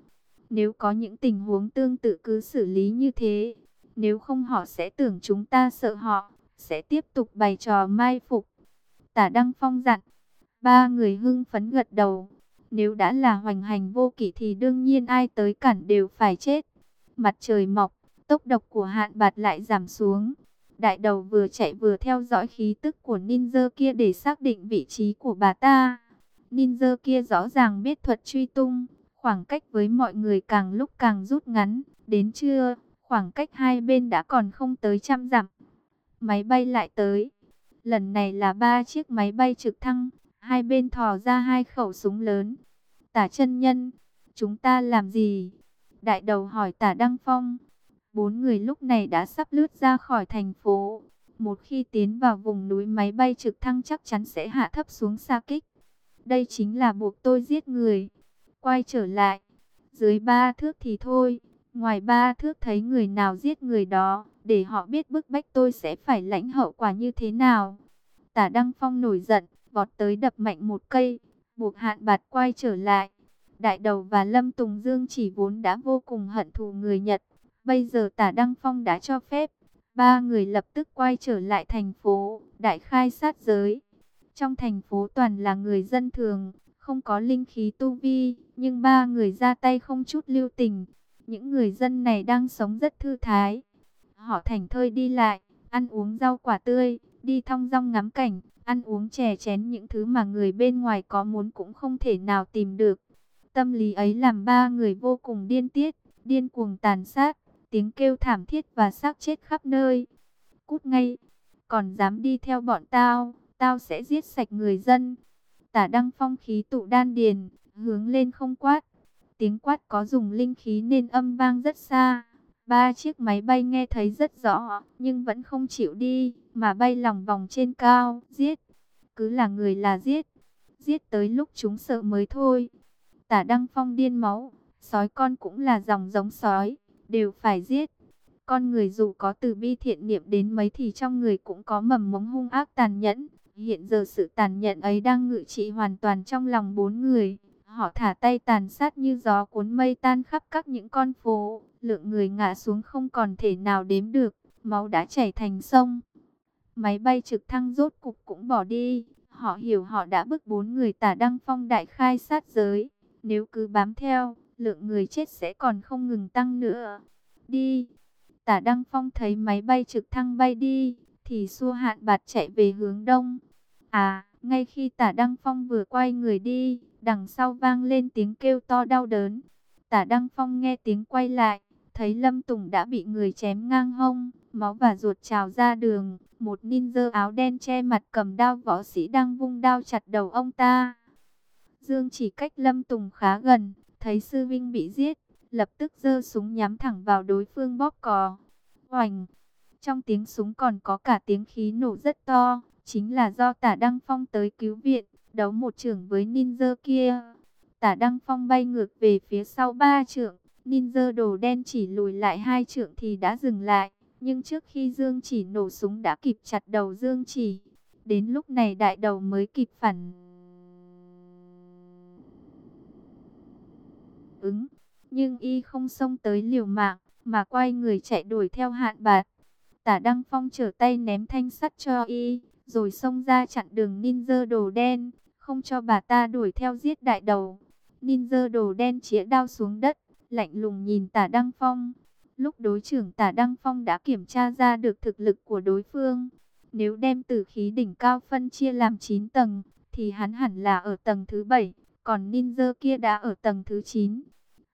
[SPEAKER 1] Nếu có những tình huống tương tự cứ xử lý như thế, nếu không họ sẽ tưởng chúng ta sợ họ, sẽ tiếp tục bày trò mai phục. Tả Đăng Phong dặn, ba người hưng phấn gật đầu. Nếu đã là hoành hành vô kỷ thì đương nhiên ai tới cản đều phải chết. Mặt trời mọc, tốc độc của hạn bạt lại giảm xuống. Đại đầu vừa chạy vừa theo dõi khí tức của ninja kia để xác định vị trí của bà ta. Ninja kia rõ ràng biết thuật truy tung, khoảng cách với mọi người càng lúc càng rút ngắn. Đến trưa, khoảng cách hai bên đã còn không tới trăm dặm. Máy bay lại tới. Lần này là ba chiếc máy bay trực thăng, hai bên thò ra hai khẩu súng lớn. Tả chân nhân, chúng ta làm gì? Đại đầu hỏi tả Đăng Phong. Bốn người lúc này đã sắp lướt ra khỏi thành phố. Một khi tiến vào vùng núi máy bay trực thăng chắc chắn sẽ hạ thấp xuống xa kích. Đây chính là buộc tôi giết người. Quay trở lại. Dưới ba thước thì thôi. Ngoài ba thước thấy người nào giết người đó. Để họ biết bức bách tôi sẽ phải lãnh hậu quả như thế nào. Tả Đăng Phong nổi giận. Vọt tới đập mạnh một cây. Buộc hạn bạt quay trở lại. Đại đầu và Lâm Tùng Dương chỉ vốn đã vô cùng hận thù người Nhật. Bây giờ tả Đăng Phong đã cho phép. Ba người lập tức quay trở lại thành phố, đại khai sát giới. Trong thành phố toàn là người dân thường, không có linh khí tu vi, nhưng ba người ra tay không chút lưu tình. Những người dân này đang sống rất thư thái. Họ thành thơi đi lại, ăn uống rau quả tươi, đi thong dong ngắm cảnh, ăn uống chè chén những thứ mà người bên ngoài có muốn cũng không thể nào tìm được. Tâm lý ấy làm ba người vô cùng điên tiết, điên cuồng tàn sát tiếng kêu thảm thiết và xác chết khắp nơi. Cút ngay, còn dám đi theo bọn tao, tao sẽ giết sạch người dân. Tả đăng phong khí tụ đan điền, hướng lên không quát. Tiếng quát có dùng linh khí nên âm vang rất xa. Ba chiếc máy bay nghe thấy rất rõ, nhưng vẫn không chịu đi, mà bay lòng vòng trên cao, giết. Cứ là người là giết, giết tới lúc chúng sợ mới thôi. Tả Đăng Phong điên máu, sói con cũng là dòng giống sói đều phải giết. Con người dù có từ bi thiện niệm đến mấy thì trong người cũng có mầm mống hung ác tàn nhẫn. Hiện giờ sự tàn nhẫn ấy đang ngự trị hoàn toàn trong lòng bốn người. Họ thả tay tàn sát như gió cuốn mây tan khắp các những con phố. Lượng người ngã xuống không còn thể nào đếm được. Máu đã chảy thành sông. Máy bay trực thăng rốt cục cũng bỏ đi. Họ hiểu họ đã bức bốn người tả đăng phong đại khai sát giới. Nếu cứ bám theo, lượng người chết sẽ còn không ngừng tăng nữa. Đi! Tả Đăng Phong thấy máy bay trực thăng bay đi, thì xua hạn bạt chạy về hướng đông. À, ngay khi tả Đăng Phong vừa quay người đi, đằng sau vang lên tiếng kêu to đau đớn. Tả Đăng Phong nghe tiếng quay lại, thấy Lâm Tùng đã bị người chém ngang hông, máu và ruột trào ra đường. Một ninja áo đen che mặt cầm đao võ sĩ đang vung đao chặt đầu ông ta. Dương chỉ cách Lâm Tùng khá gần, thấy sư vinh bị giết, lập tức giơ súng nhắm thẳng vào đối phương bóp cò. Oành! Trong tiếng súng còn có cả tiếng khí nổ rất to, chính là do tả Đăng Phong tới cứu viện, đấu một trưởng với ninja kia. Tả Đăng Phong bay ngược về phía sau ba trưởng, ninja đồ đen chỉ lùi lại hai trượng thì đã dừng lại. Nhưng trước khi Dương chỉ nổ súng đã kịp chặt đầu Dương chỉ. Đến lúc này đại đầu mới kịp phản ứng. Nhưng y không xông tới liều mạng, mà quay người chạy đuổi theo hạn bạt. Tả Đăng Phong trở tay ném thanh sắt cho y, rồi xông ra chặn đường ninja đồ đen, không cho bà ta đuổi theo giết đại đầu. Ninja đồ đen chĩa đao xuống đất, lạnh lùng nhìn tả Đăng Phong. Lúc đối trưởng tả Đăng Phong đã kiểm tra ra được thực lực của đối phương. Nếu đem tử khí đỉnh cao phân chia làm 9 tầng, thì hắn hẳn là ở tầng thứ 7, còn ninja kia đã ở tầng thứ 9.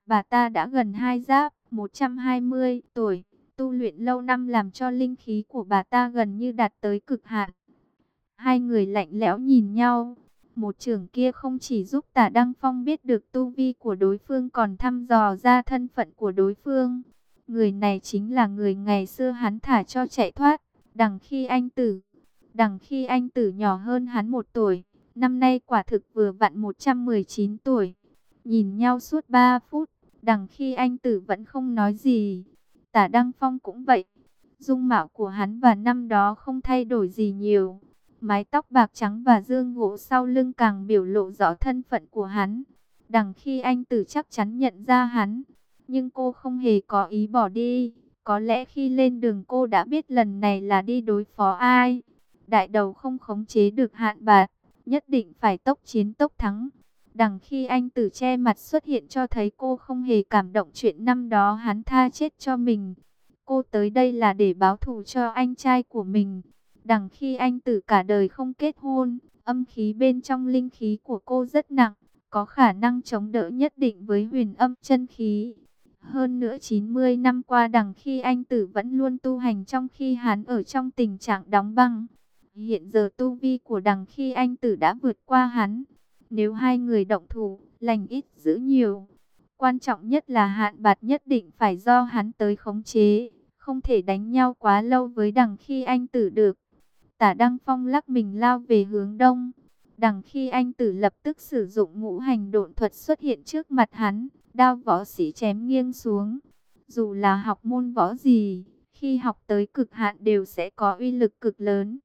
[SPEAKER 1] Bà ta đã gần hai giáp, 120 tuổi, tu luyện lâu năm làm cho linh khí của bà ta gần như đạt tới cực hạn. Hai người lạnh lẽo nhìn nhau. Một trưởng kia không chỉ giúp tả Đăng Phong biết được tu vi của đối phương còn thăm dò ra thân phận của đối phương. Người này chính là người ngày xưa hắn thả cho chạy thoát, đằng khi anh tử. Đằng khi anh tử nhỏ hơn hắn một tuổi, năm nay quả thực vừa vặn 119 tuổi. Nhìn nhau suốt 3 phút, đằng khi anh tử vẫn không nói gì. Tả Đăng Phong cũng vậy. Dung mạo của hắn và năm đó không thay đổi gì nhiều. Mái tóc bạc trắng và dương gỗ sau lưng càng biểu lộ rõ thân phận của hắn. Đằng khi anh tử chắc chắn nhận ra hắn. Nhưng cô không hề có ý bỏ đi. Có lẽ khi lên đường cô đã biết lần này là đi đối phó ai. Đại đầu không khống chế được hạn bạc. Nhất định phải tốc chiến tốc thắng. Đằng khi anh tử che mặt xuất hiện cho thấy cô không hề cảm động chuyện năm đó hắn tha chết cho mình. Cô tới đây là để báo thù cho anh trai của mình. Đằng khi anh tử cả đời không kết hôn, âm khí bên trong linh khí của cô rất nặng, có khả năng chống đỡ nhất định với huyền âm chân khí. Hơn nữa 90 năm qua đằng khi anh tử vẫn luôn tu hành trong khi hắn ở trong tình trạng đóng băng. Hiện giờ tu vi của đằng khi anh tử đã vượt qua hắn. Nếu hai người động thủ, lành ít giữ nhiều. Quan trọng nhất là hạn bạt nhất định phải do hắn tới khống chế. Không thể đánh nhau quá lâu với đằng khi anh tử được. Tả Đăng Phong lắc mình lao về hướng đông. Đằng khi anh tử lập tức sử dụng ngũ hành độn thuật xuất hiện trước mặt hắn, đao võ sĩ chém nghiêng xuống. Dù là học môn võ gì, khi học tới cực hạn đều sẽ có uy lực cực lớn.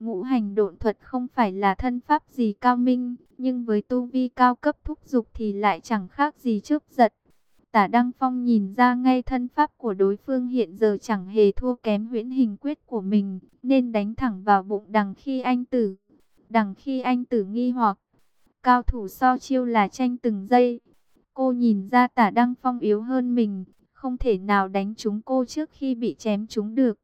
[SPEAKER 1] Ngũ hành độn thuật không phải là thân pháp gì cao minh, nhưng với tu vi cao cấp thúc dục thì lại chẳng khác gì trước giật. Tả Đăng Phong nhìn ra ngay thân pháp của đối phương hiện giờ chẳng hề thua kém huyễn hình quyết của mình, nên đánh thẳng vào bụng đằng khi anh tử. Đằng khi anh tử nghi hoặc, cao thủ so chiêu là tranh từng giây. Cô nhìn ra tả Đăng Phong yếu hơn mình, không thể nào đánh trúng cô trước khi bị chém trúng được.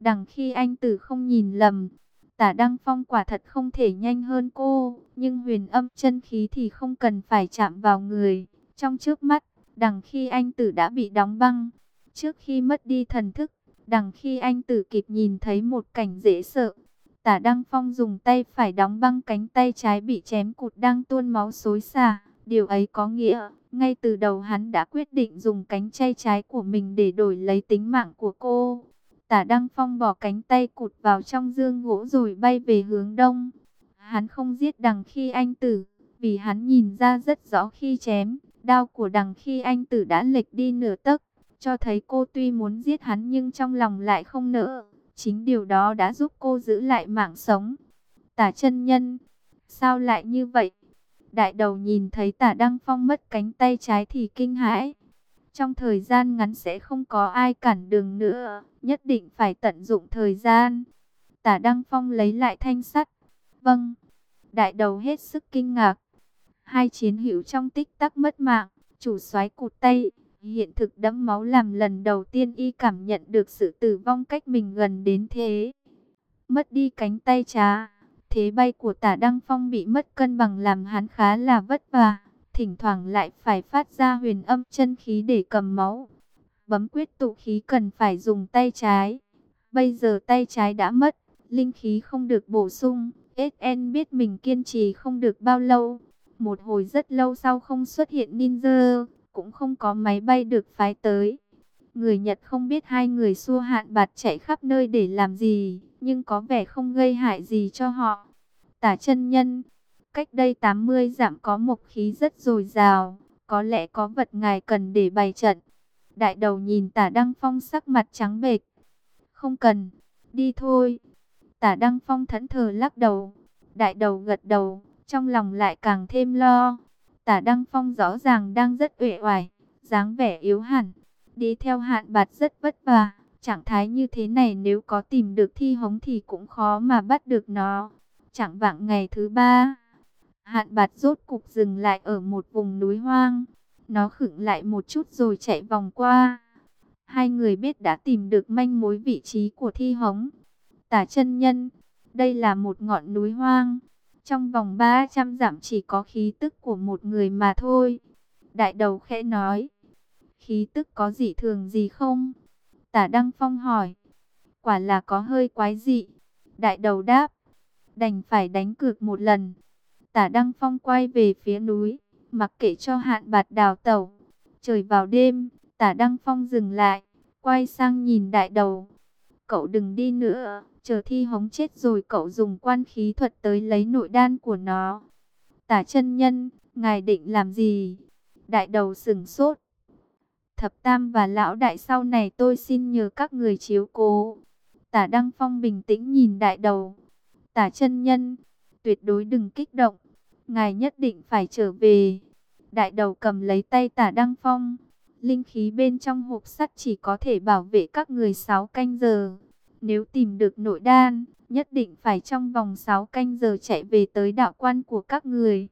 [SPEAKER 1] Đằng khi anh tử không nhìn lầm, tả Đăng Phong quả thật không thể nhanh hơn cô, nhưng huyền âm chân khí thì không cần phải chạm vào người. Trong trước mắt, Đằng khi anh tử đã bị đóng băng, trước khi mất đi thần thức, đằng khi anh tử kịp nhìn thấy một cảnh dễ sợ. Tả Đăng Phong dùng tay phải đóng băng cánh tay trái bị chém cụt đang tuôn máu xối xả. Điều ấy có nghĩa, ngay từ đầu hắn đã quyết định dùng cánh tay trái của mình để đổi lấy tính mạng của cô. Tả Đăng Phong bỏ cánh tay cụt vào trong dương gỗ rồi bay về hướng đông. Hắn không giết đằng khi anh tử, vì hắn nhìn ra rất rõ khi chém, Đao của đằng khi anh tử đã lệch đi nửa tấc, cho thấy cô tuy muốn giết hắn nhưng trong lòng lại không nỡ. Chính điều đó đã giúp cô giữ lại mạng sống. Tả chân nhân, sao lại như vậy? Đại đầu nhìn thấy tả Đăng Phong mất cánh tay trái thì kinh hãi. Trong thời gian ngắn sẽ không có ai cản đường nữa, nhất định phải tận dụng thời gian. Tả Đăng Phong lấy lại thanh sắt. Vâng, đại đầu hết sức kinh ngạc. Hai chiến hữu trong tích tắc mất mạng, chủ soái cụt tay, hiện thực đẫm máu làm lần đầu tiên y cảm nhận được sự tử vong cách mình gần đến thế. Mất đi cánh tay trá, thế bay của tả Đăng Phong bị mất cân bằng làm hắn khá là vất vả, thỉnh thoảng lại phải phát ra huyền âm chân khí để cầm máu. Bấm quyết tụ khí cần phải dùng tay trái, bây giờ tay trái đã mất, linh khí không được bổ sung, SN biết mình kiên trì không được bao lâu một hồi rất lâu sau không xuất hiện ninja, cũng không có máy bay được phái tới. Người Nhật không biết hai người xua hạn bạt chạy khắp nơi để làm gì, nhưng có vẻ không gây hại gì cho họ. Tả chân nhân, cách đây 80 dặm có một khí rất dồi dào, có lẽ có vật ngài cần để bày trận. Đại đầu nhìn tả Đăng Phong sắc mặt trắng bệch. Không cần, đi thôi. Tả Đăng Phong thẫn thờ lắc đầu. Đại đầu gật đầu trong lòng lại càng thêm lo. Tả Đăng Phong rõ ràng đang rất uể oải, dáng vẻ yếu hẳn, đi theo hạn bạt rất vất vả. Trạng thái như thế này nếu có tìm được thi hống thì cũng khó mà bắt được nó. Chẳng vạng ngày thứ ba, hạn bạt rốt cục dừng lại ở một vùng núi hoang. Nó khựng lại một chút rồi chạy vòng qua. Hai người biết đã tìm được manh mối vị trí của thi hống. Tả chân nhân, đây là một ngọn núi hoang trong vòng 300 dặm chỉ có khí tức của một người mà thôi. Đại đầu khẽ nói. Khí tức có dị thường gì không? Tả Đăng Phong hỏi. Quả là có hơi quái dị. Đại đầu đáp. Đành phải đánh cược một lần. Tả Đăng Phong quay về phía núi. Mặc kệ cho hạn bạt đào tẩu. Trời vào đêm. Tả Đăng Phong dừng lại. Quay sang nhìn đại đầu. Cậu đừng đi nữa chờ thi hống chết rồi cậu dùng quan khí thuật tới lấy nội đan của nó. Tả chân nhân, ngài định làm gì? Đại đầu sừng sốt. Thập Tam và Lão Đại sau này tôi xin nhờ các người chiếu cố. Tả Đăng Phong bình tĩnh nhìn đại đầu. Tả chân nhân, tuyệt đối đừng kích động, ngài nhất định phải trở về. Đại đầu cầm lấy tay tả Đăng Phong, linh khí bên trong hộp sắt chỉ có thể bảo vệ các người 6 canh giờ. Nếu tìm được nội đan, nhất định phải trong vòng 6 canh giờ chạy về tới đạo quan của các người.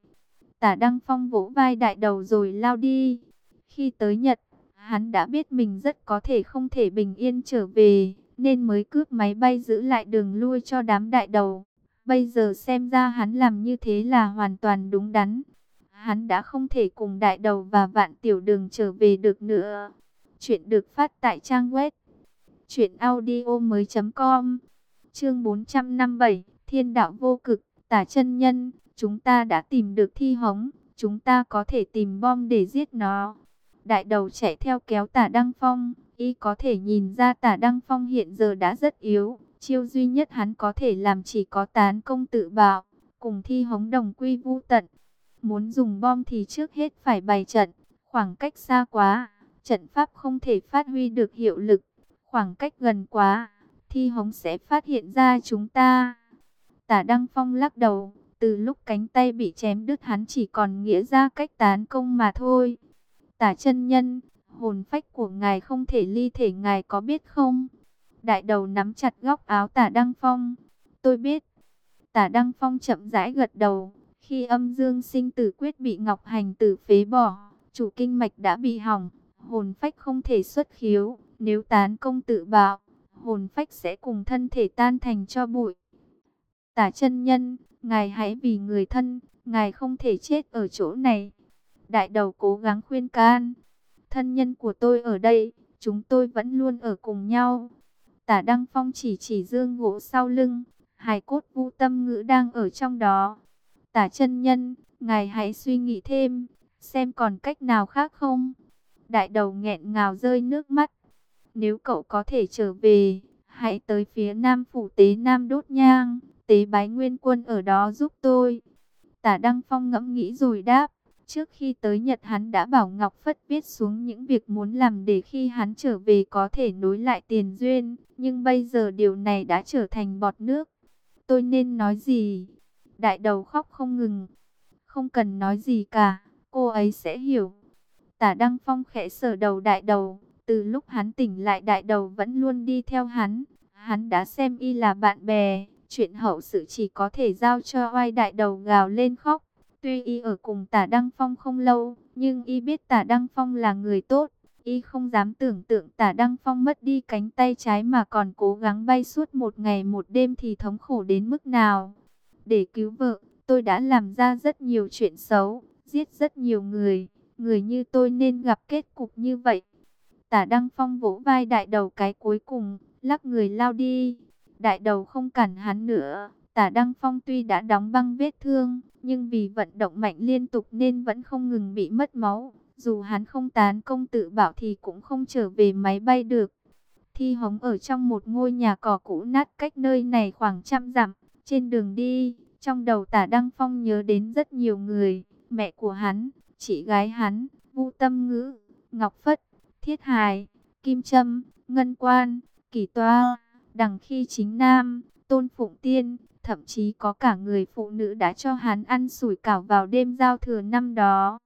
[SPEAKER 1] Tả Đăng Phong vỗ vai đại đầu rồi lao đi. Khi tới Nhật, hắn đã biết mình rất có thể không thể bình yên trở về, nên mới cướp máy bay giữ lại đường lui cho đám đại đầu. Bây giờ xem ra hắn làm như thế là hoàn toàn đúng đắn. Hắn đã không thể cùng đại đầu và vạn tiểu đường trở về được nữa. Chuyện được phát tại trang web truyệnaudiomoi.com. Chương 457, Thiên đạo vô cực, Tả chân nhân, chúng ta đã tìm được thi hống, chúng ta có thể tìm bom để giết nó. Đại đầu chạy theo kéo Tả Đăng Phong, y có thể nhìn ra Tả Đăng Phong hiện giờ đã rất yếu, chiêu duy nhất hắn có thể làm chỉ có tán công tự bạo, cùng thi hống đồng quy vu tận. Muốn dùng bom thì trước hết phải bày trận, khoảng cách xa quá, trận pháp không thể phát huy được hiệu lực, khoảng cách gần quá, thi hống sẽ phát hiện ra chúng ta. Tả Đăng Phong lắc đầu, từ lúc cánh tay bị chém đứt hắn chỉ còn nghĩa ra cách tán công mà thôi. Tả chân nhân, hồn phách của ngài không thể ly thể ngài có biết không? Đại đầu nắm chặt góc áo tả Đăng Phong. Tôi biết. Tả Đăng Phong chậm rãi gật đầu. Khi âm dương sinh tử quyết bị Ngọc Hành tử phế bỏ, chủ kinh mạch đã bị hỏng, hồn phách không thể xuất khiếu. Nếu tán công tự bạo, hồn phách sẽ cùng thân thể tan thành cho bụi. Tả chân nhân, ngài hãy vì người thân, ngài không thể chết ở chỗ này. Đại đầu cố gắng khuyên can. Thân nhân của tôi ở đây, chúng tôi vẫn luôn ở cùng nhau. Tả Đăng Phong chỉ chỉ dương gỗ sau lưng, hài cốt vu tâm ngữ đang ở trong đó. Tả chân nhân, ngài hãy suy nghĩ thêm, xem còn cách nào khác không? Đại đầu nghẹn ngào rơi nước mắt. Nếu cậu có thể trở về, hãy tới phía nam phủ tế nam đốt nhang, tế bái nguyên quân ở đó giúp tôi. Tả Đăng Phong ngẫm nghĩ rồi đáp. Trước khi tới Nhật hắn đã bảo Ngọc Phất viết xuống những việc muốn làm để khi hắn trở về có thể nối lại tiền duyên. Nhưng bây giờ điều này đã trở thành bọt nước. Tôi nên nói gì? Đại đầu khóc không ngừng. Không cần nói gì cả, cô ấy sẽ hiểu. Tả Đăng Phong khẽ sờ đầu đại đầu. Từ lúc hắn tỉnh lại đại đầu vẫn luôn đi theo hắn. Hắn đã xem y là bạn bè. Chuyện hậu sự chỉ có thể giao cho oai đại đầu gào lên khóc. Tuy y ở cùng tả Đăng Phong không lâu, nhưng y biết tả Đăng Phong là người tốt. Y không dám tưởng tượng tả Đăng Phong mất đi cánh tay trái mà còn cố gắng bay suốt một ngày một đêm thì thống khổ đến mức nào. Để cứu vợ, tôi đã làm ra rất nhiều chuyện xấu, giết rất nhiều người. Người như tôi nên gặp kết cục như vậy. Tả Đăng Phong vỗ vai đại đầu cái cuối cùng, lắc người lao đi. Đại đầu không cản hắn nữa. Tả Đăng Phong tuy đã đóng băng vết thương, nhưng vì vận động mạnh liên tục nên vẫn không ngừng bị mất máu. Dù hắn không tán công tự bảo thì cũng không trở về máy bay được. Thi hống ở trong một ngôi nhà cỏ cũ nát cách nơi này khoảng trăm dặm. Trên đường đi, trong đầu tả Đăng Phong nhớ đến rất nhiều người. Mẹ của hắn, chị gái hắn, Vu Tâm Ngữ, Ngọc Phất, Thiết Hài, Kim Trâm, Ngân Quan, Kỳ Toa, Đằng Khi Chính Nam, Tôn Phụng Tiên, thậm chí có cả người phụ nữ đã cho hắn ăn sủi cảo vào đêm giao thừa năm đó.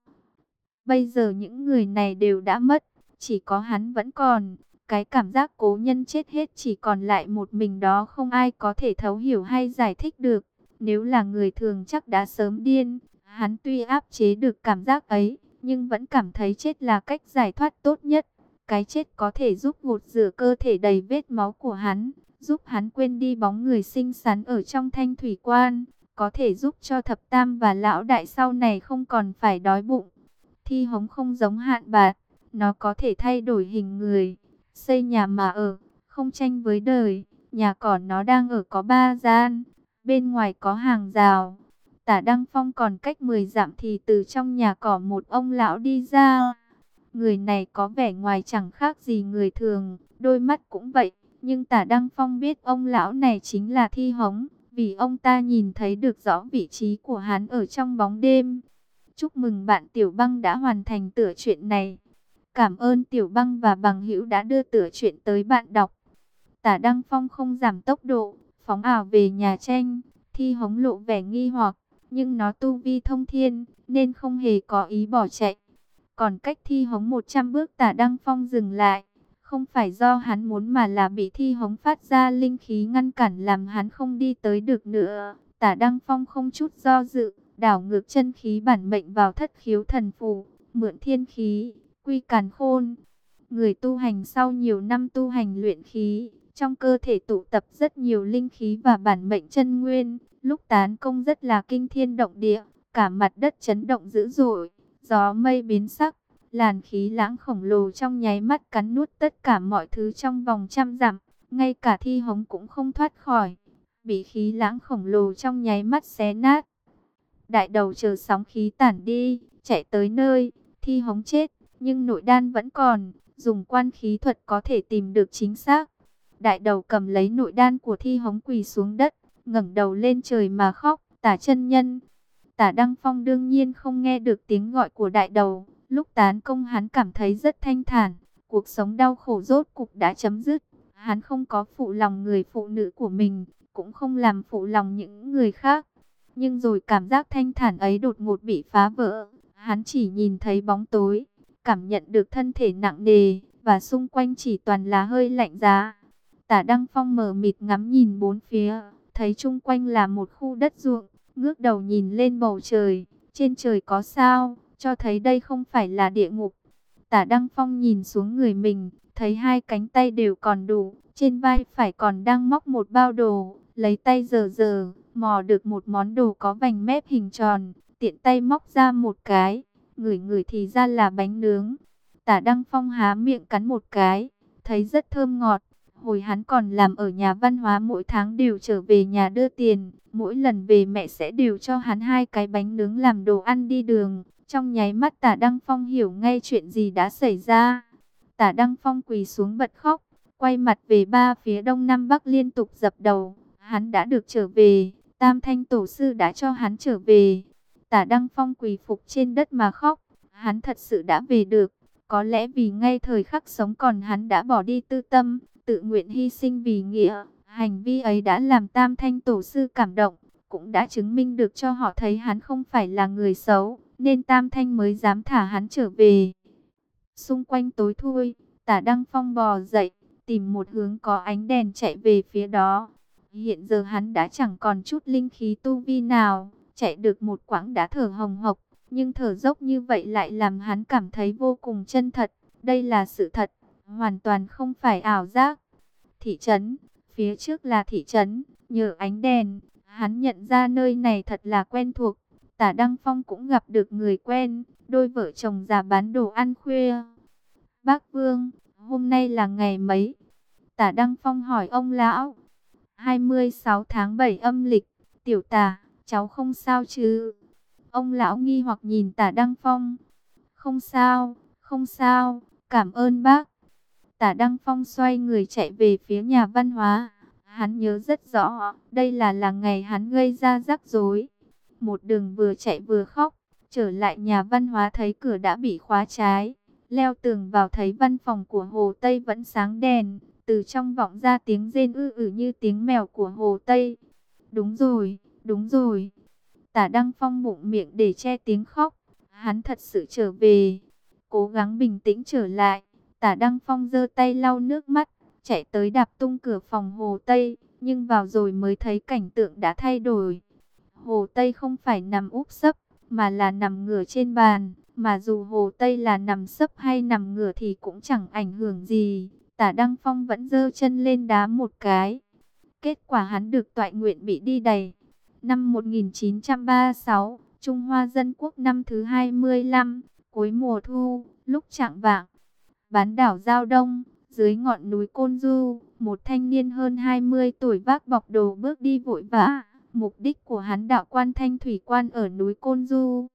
[SPEAKER 1] Bây giờ những người này đều đã mất, chỉ có hắn vẫn còn. Cái cảm giác cố nhân chết hết chỉ còn lại một mình đó không ai có thể thấu hiểu hay giải thích được. Nếu là người thường chắc đã sớm điên, hắn tuy áp chế được cảm giác ấy, nhưng vẫn cảm thấy chết là cách giải thoát tốt nhất. Cái chết có thể giúp gột rửa cơ thể đầy vết máu của hắn, giúp hắn quên đi bóng người xinh xắn ở trong thanh thủy quan, có thể giúp cho thập tam và lão đại sau này không còn phải đói bụng. Thi hống không giống hạn bạc, nó có thể thay đổi hình người, xây nhà mà ở, không tranh với đời. Nhà cỏ nó đang ở có ba gian, bên ngoài có hàng rào. Tả Đăng Phong còn cách 10 dặm thì từ trong nhà cỏ một ông lão đi ra. Người này có vẻ ngoài chẳng khác gì người thường, đôi mắt cũng vậy nhưng tả Đăng Phong biết ông lão này chính là Thi Hống, vì ông ta nhìn thấy được rõ vị trí của hắn ở trong bóng đêm. Chúc mừng bạn Tiểu Băng đã hoàn thành tựa chuyện này. Cảm ơn Tiểu Băng và Bằng Hữu đã đưa tựa chuyện tới bạn đọc. Tả Đăng Phong không giảm tốc độ, phóng ảo về nhà tranh. Thi hống lộ vẻ nghi hoặc, nhưng nó tu vi thông thiên, nên không hề có ý bỏ chạy. Còn cách thi hống 100 bước tả Đăng Phong dừng lại, không phải do hắn muốn mà là bị thi hống phát ra linh khí ngăn cản làm hắn không đi tới được nữa. Tả Đăng Phong không chút do dự, đảo ngược chân khí bản mệnh vào thất khiếu thần phù, mượn thiên khí, quy càn khôn. Người tu hành sau nhiều năm tu hành luyện khí, trong cơ thể tụ tập rất nhiều linh khí và bản mệnh chân nguyên, lúc tán công rất là kinh thiên động địa, cả mặt đất chấn động dữ dội, gió mây biến sắc, làn khí lãng khổng lồ trong nháy mắt cắn nuốt tất cả mọi thứ trong vòng trăm dặm, ngay cả thi hống cũng không thoát khỏi, bị khí lãng khổng lồ trong nháy mắt xé nát. Đại đầu chờ sóng khí tản đi, chạy tới nơi, thi hống chết, nhưng nội đan vẫn còn, dùng quan khí thuật có thể tìm được chính xác. Đại đầu cầm lấy nội đan của thi hống quỳ xuống đất, ngẩng đầu lên trời mà khóc, tả chân nhân. Tả Đăng Phong đương nhiên không nghe được tiếng gọi của đại đầu, lúc tán công hắn cảm thấy rất thanh thản, cuộc sống đau khổ rốt cục đã chấm dứt. Hắn không có phụ lòng người phụ nữ của mình, cũng không làm phụ lòng những người khác. Nhưng rồi cảm giác thanh thản ấy đột ngột bị phá vỡ, hắn chỉ nhìn thấy bóng tối, cảm nhận được thân thể nặng nề, và xung quanh chỉ toàn là hơi lạnh giá. Tả Đăng Phong mở mịt ngắm nhìn bốn phía, thấy chung quanh là một khu đất ruộng, ngước đầu nhìn lên bầu trời, trên trời có sao, cho thấy đây không phải là địa ngục. Tả Đăng Phong nhìn xuống người mình, thấy hai cánh tay đều còn đủ, trên vai phải còn đang móc một bao đồ, lấy tay giờ giờ, mò được một món đồ có vành mép hình tròn, tiện tay móc ra một cái, ngửi ngửi thì ra là bánh nướng. Tả Đăng Phong há miệng cắn một cái, thấy rất thơm ngọt. Hồi hắn còn làm ở nhà văn hóa mỗi tháng đều trở về nhà đưa tiền, mỗi lần về mẹ sẽ đều cho hắn hai cái bánh nướng làm đồ ăn đi đường. Trong nháy mắt tả Đăng Phong hiểu ngay chuyện gì đã xảy ra. Tả Đăng Phong quỳ xuống bật khóc, quay mặt về ba phía đông nam bắc liên tục dập đầu. Hắn đã được trở về, Tam Thanh Tổ Sư đã cho hắn trở về. Tả Đăng Phong quỳ phục trên đất mà khóc, hắn thật sự đã về được. Có lẽ vì ngay thời khắc sống còn hắn đã bỏ đi tư tâm, tự nguyện hy sinh vì nghĩa. Hành vi ấy đã làm Tam Thanh Tổ Sư cảm động, cũng đã chứng minh được cho họ thấy hắn không phải là người xấu, nên Tam Thanh mới dám thả hắn trở về. Xung quanh tối thui, tả Đăng Phong bò dậy, tìm một hướng có ánh đèn chạy về phía đó. Hiện giờ hắn đã chẳng còn chút linh khí tu vi nào, chạy được một quãng đã thở hồng hộc, nhưng thở dốc như vậy lại làm hắn cảm thấy vô cùng chân thật. Đây là sự thật, hoàn toàn không phải ảo giác. Thị trấn, phía trước là thị trấn, nhờ ánh đèn, hắn nhận ra nơi này thật là quen thuộc. Tả Đăng Phong cũng gặp được người quen, đôi vợ chồng già bán đồ ăn khuya. Bác Vương, hôm nay là ngày mấy? Tả Đăng Phong hỏi ông lão. 26 tháng 7 âm lịch, tiểu tả, cháu không sao chứ? Ông lão nghi hoặc nhìn tả Đăng Phong. Không sao, không sao, cảm ơn bác. Tả Đăng Phong xoay người chạy về phía nhà văn hóa. Hắn nhớ rất rõ, đây là là ngày hắn gây ra rắc rối. Một đường vừa chạy vừa khóc, trở lại nhà văn hóa thấy cửa đã bị khóa trái. Leo tường vào thấy văn phòng của Hồ Tây vẫn sáng đèn, từ trong vọng ra tiếng rên ư ử như tiếng mèo của Hồ Tây. Đúng rồi, đúng rồi. Tả Đăng Phong bụng miệng để che tiếng khóc. Hắn thật sự trở về. Cố gắng bình tĩnh trở lại. Tả Đăng Phong giơ tay lau nước mắt. Chạy tới đạp tung cửa phòng Hồ Tây. Nhưng vào rồi mới thấy cảnh tượng đã thay đổi. Hồ Tây không phải nằm úp sấp. Mà là nằm ngửa trên bàn. Mà dù Hồ Tây là nằm sấp hay nằm ngửa thì cũng chẳng ảnh hưởng gì. Tả Đăng Phong vẫn dơ chân lên đá một cái. Kết quả hắn được toại nguyện bị đi đầy. Năm 1936, Trung Hoa Dân Quốc năm thứ 25, cuối mùa thu, lúc trạng vạng. Bán đảo Giao Đông, dưới ngọn núi Côn Du, một thanh niên hơn 20 tuổi vác bọc đồ bước đi vội vã. Mục đích của hắn đạo quan thanh thủy quan ở núi Côn Du.